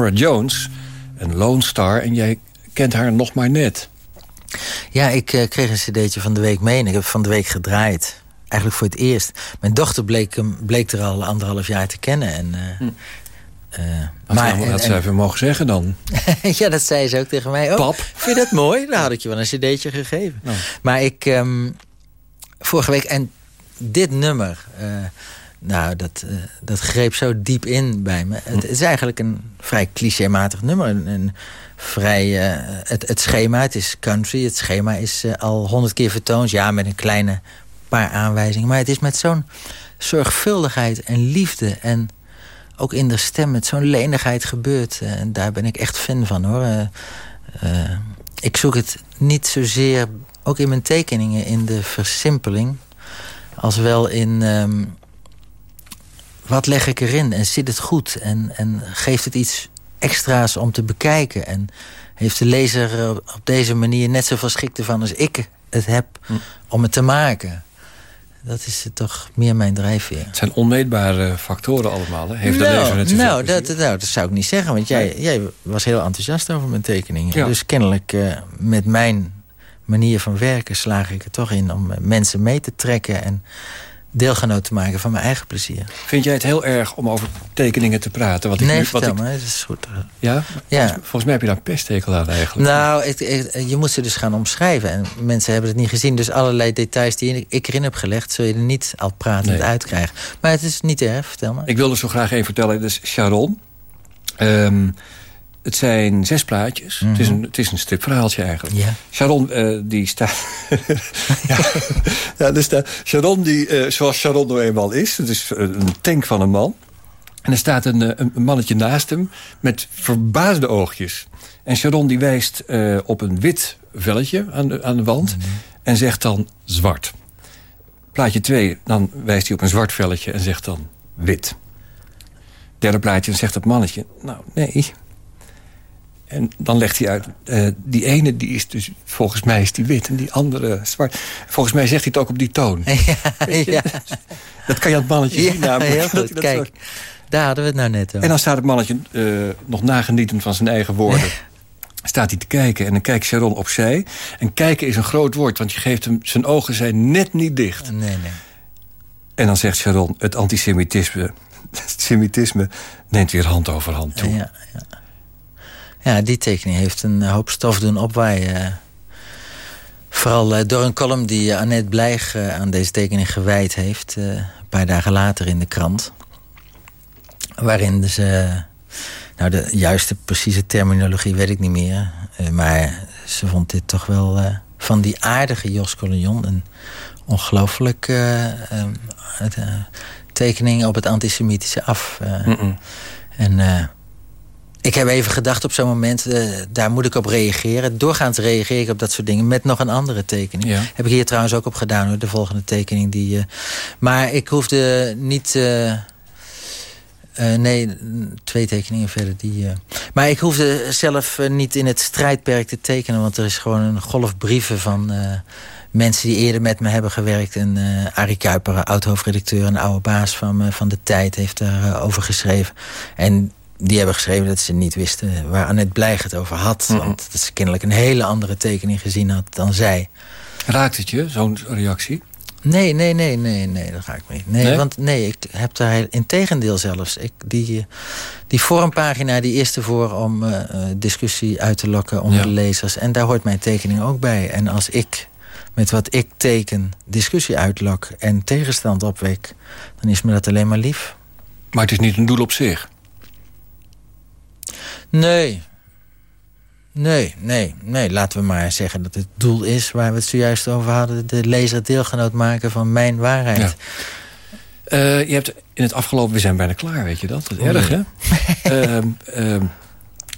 Jones, een Lone Star... en jij kent haar nog maar net. Ja, ik uh, kreeg een cd'tje van de week mee en ik heb van de week gedraaid. Eigenlijk voor het eerst. Mijn dochter bleek, bleek er al anderhalf jaar te kennen. En, uh, hm. Uh, maar, had ze even mogen zeggen dan? ja, dat zei ze ook tegen mij. Oh, Pap. Vind je dat mooi? Dan had ik je wel een cd'tje gegeven. Nou. Maar ik, um, vorige week, en dit nummer... nou, dat, uh, dat greep zo diep in bij me. Het, is eigenlijk een vrij clichématig nummer. Een, vrij, uh, het, het schema, het is country. Het schema is uh, al honderd keer vertoond. Ja, met een kleine paar aanwijzingen. Maar het is met zo'n zorgvuldigheid en liefde... en ook in de stem met zo'n lenigheid gebeurd. En daar ben ik echt fan van, hoor. ik zoek het niet zozeer, ook in mijn tekeningen... in de versimpeling... als wel in... Um, wat leg ik erin en zit het goed? En, en geeft het iets extra's om te bekijken? En heeft de lezer op deze manier net zoveel schik ervan als ik het heb hm. om het te maken? Dat is toch meer mijn drijfveer. Het zijn onmeetbare factoren allemaal. Hè? Heeft nou, de lezer net nou, dat, nou, dat zou ik niet zeggen. Want jij, jij was heel enthousiast over mijn tekeningen. Dus kennelijk uh, met mijn manier van werken slaag ik er toch in... om mensen mee te trekken en deelgenoot te maken van mijn eigen plezier. Vind jij het heel erg om over tekeningen te praten? Wat ik nee, nu, wat ik... maar, dat is goed. Ja? ja. Volgens, volgens, mij heb je daar een pesttekel aan eigenlijk. Nou, je moet ze dus gaan omschrijven. En mensen hebben het niet gezien. Dus allerlei details die ik erin heb gelegd... zul je er niet al pratend nee. uitkrijgen. Maar het is niet erg, vertel maar. Ik wilde zo graag even vertellen. Dus Sharon... Um, het zijn zes plaatjes. het, is mhm. een, het is een stripverhaaltje eigenlijk. Sharon, uh, die staat... ja, ja, dus de, Sharon, die, uh, zoals Sharon nou eenmaal is... het is een tank van een man. En er staat een, een, mannetje naast hem met verbaasde oogjes. En Sharon die wijst uh, op een wit velletje aan de, aan de wand... Mhm. en zegt dan zwart. Plaatje 2, dan wijst hij op een zwart velletje en zegt dan wit. Derde plaatje, zegt dat mannetje... nou, nee, en dan legt hij uit, uh, die ene die is dus, volgens mij is die wit en die andere zwart. Volgens mij zegt hij het ook op die toon. Ja, Dat kan je aan het mannetje zien. Namelijk, heel goed. Kijk, daar hadden we het nou net over. En dan staat het mannetje uh, nog nagenietend van zijn eigen woorden. staat hij te kijken en dan kijkt Sharon opzij. En kijken is een groot woord, want je geeft hem... zijn ogen zijn net niet dicht. Nee, nee. En dan zegt Sharon, het antisemitisme... het semitisme neemt weer hand over hand toe. Ja, ja. Ja, die tekening heeft een hoop stof doen opwaaien. Vooral eh, door een column die Annette Blijg eh, aan deze tekening gewijd heeft. Eh, een paar dagen later in de krant. Waarin ze... Nou, de juiste, precieze terminologie weet ik niet meer. Maar ze vond dit toch wel van die aardige Jos Collignon... een ongelooflijk tekening op het antisemitische af. En ik heb even gedacht op zo'n moment, uh, daar moet ik op reageren. Doorgaans reageer ik op dat soort dingen met nog een andere tekening. Ja. Heb ik hier trouwens ook op gedaan, hoor, de volgende tekening. Die, uh, maar ik hoefde niet... Uh, nee, twee tekeningen verder. Die, maar ik hoefde zelf niet in het strijdperk te tekenen... want er is gewoon een golf brieven van mensen die eerder met me hebben gewerkt. En uh, Arie Kuiper, oud-hoofdredacteur en oude baas van, van de tijd... heeft daarover over geschreven. En die hebben geschreven dat ze niet wisten waar Annette Blijg het over had. Want dat ze kennelijk een hele andere tekening gezien had dan zij. Raakt het je, zo'n reactie? Nee, nee, nee, nee, nee, dat ga ik niet. Nee, want nee, ik heb daar in tegendeel zelfs. Ik, die, die forumpagina die is ervoor om uh, discussie uit te lokken onder de lezers. En daar hoort mijn tekening ook bij. En als ik met wat ik teken discussie uitlok en tegenstand opwek... dan is me dat alleen maar lief. Maar het is niet een doel op zich? Nee. Nee, nee, nee. Laten we maar zeggen dat het doel is... waar we het zojuist over hadden... de lezer deelgenoot maken van mijn waarheid. Ja. Uh, je hebt in het afgelopen... We zijn bijna klaar, weet je dat? Dat is erg, hè? uh, uh,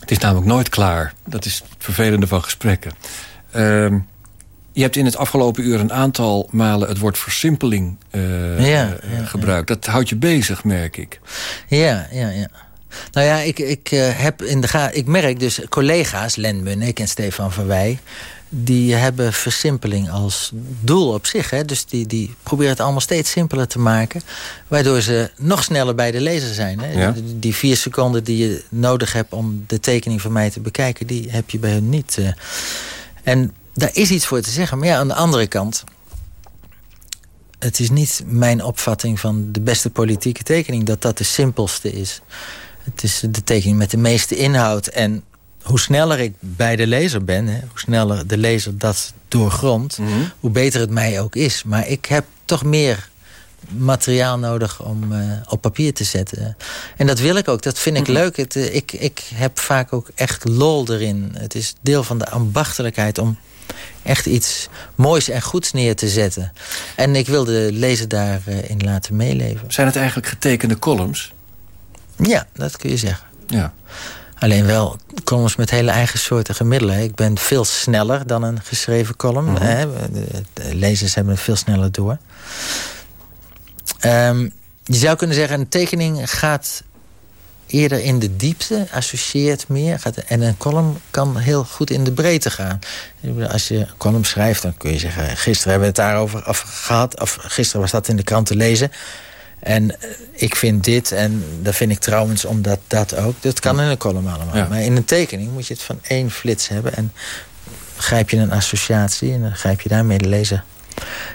het is namelijk nooit klaar. Dat is het vervelende van gesprekken. Ehm, je hebt in het afgelopen uur een aantal malen het woord versimpeling eh, ja, ja, gebruikt. Dat houdt je bezig, merk ik. Ja, ja, ja. Nou ja, ik, ik, uh, heb in de ga ik merk dus collega's, Len Munnik en Stefan Verwij... die hebben versimpeling als doel op zich. Hè? Dus die, die proberen het allemaal steeds simpeler te maken... waardoor ze nog sneller bij de lezer zijn. Hè? Die vier seconden die je nodig hebt om de tekening van mij te bekijken... die heb je bij hun niet. Uh. En daar is iets voor te zeggen. Maar ja, aan de andere kant het is niet mijn opvatting van de beste politieke tekening... dat dat de simpelste is. Het is de tekening met de meeste inhoud. En hoe sneller ik bij de lezer ben, hè, hoe sneller de lezer dat doorgrondt... Mhm. hoe beter het mij ook is. Maar ik heb toch meer materiaal nodig om uh, op papier te zetten. En dat wil ik ook, dat vind ik mhm. leuk. Het, ik, ik heb vaak ook echt lol erin. Het is deel van de ambachtelijkheid om echt iets moois en goeds neer te zetten. En ik wil de lezer daarin laten meeleven. Zijn het eigenlijk getekende columns? Ja, dat kun je zeggen. Ja. Alleen wel columns met hele eigensoortige middelen. Ik ben veel sneller dan een geschreven column. Mhm. hè? De lezers hebben het veel sneller door. Um, je zou kunnen zeggen, een tekening gaat eerder in de diepte, associeert meer. Gaat, en een column kan heel goed in de breedte gaan. Als je een column schrijft, dan kun je zeggen... gisteren hebben we het daarover gehad, of gisteren was dat in de krant te lezen... En eh, ik vind dit en dat vind ik trouwens omdat dat ook. Dat kan in een column allemaal. Maar in een tekening moet je het van één flits hebben. En grijp je een associatie en dan grijp je daarmee de lezer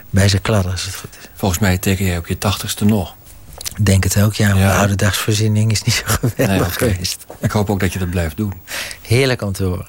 bij zijn kladden als het goed is. Volgens mij teken jij op je tachtigste nog. Denk het ook, ja. Mijn oude dagsvoorziening is niet zo geweldig geweest. Ik hoop ook dat je dat blijft doen. Heerlijk om te horen.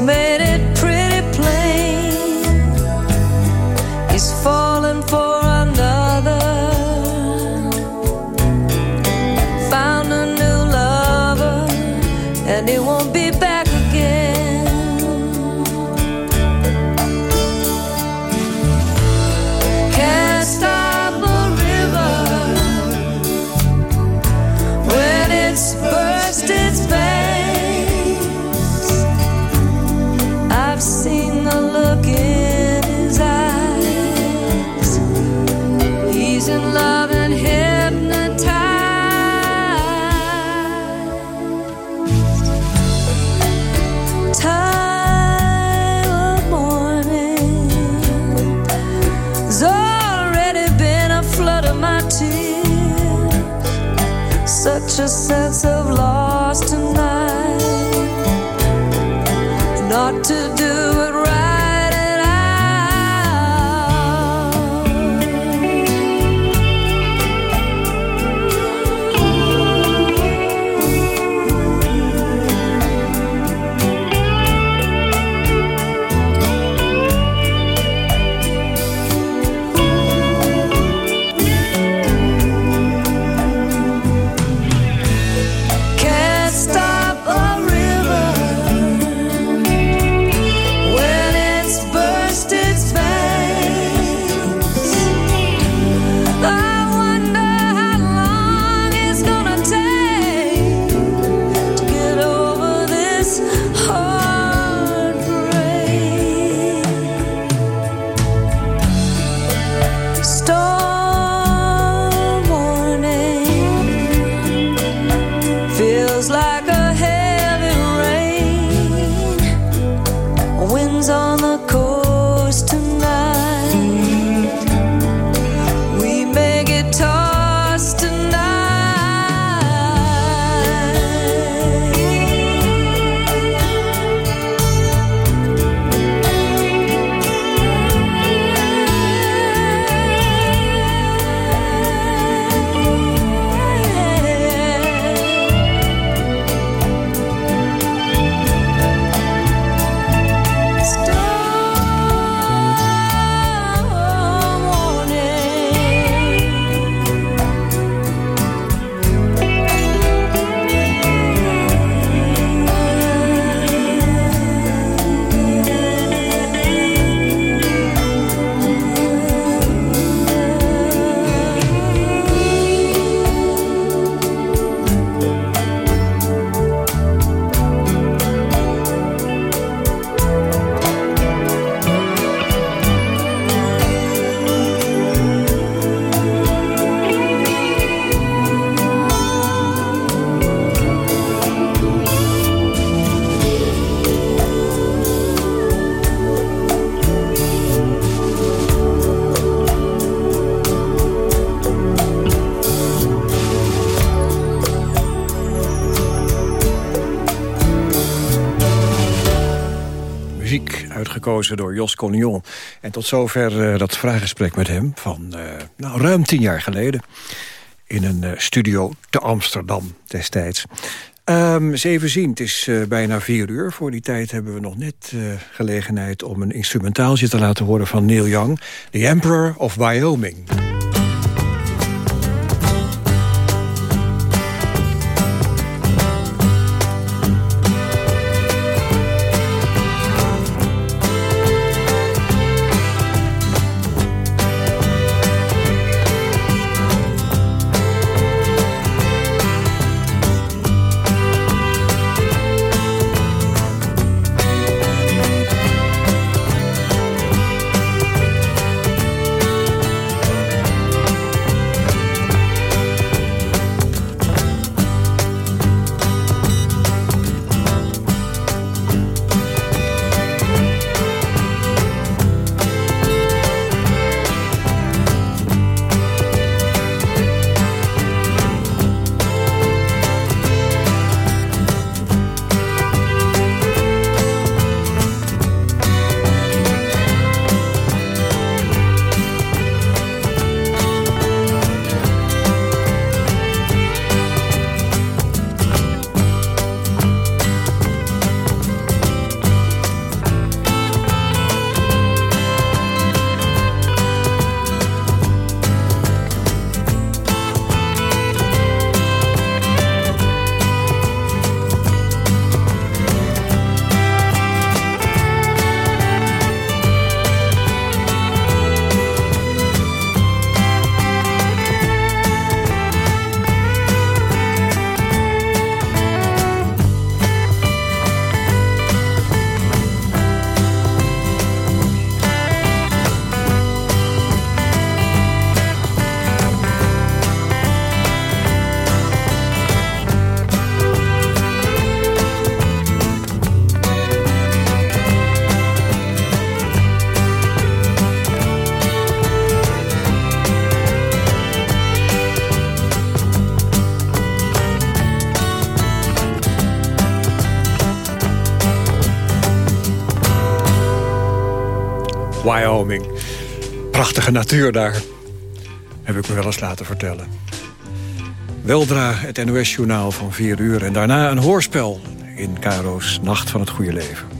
meus the. Door Jos Collignon. En tot zover dat vraaggesprek met hem van nou, ruim tien jaar geleden... in een studio te Amsterdam destijds. Um, even zien, het is bijna vier uur. Voor die tijd hebben we nog net gelegenheid om een instrumentaaltje te laten horen van Neil Young. The Emperor of. Wyoming. Prachtige natuur daar. Heb ik me wel eens laten vertellen. Weldra het NOS-journaal van 4 uur. En daarna een hoorspel in Caro's Nacht van het Goede Leven.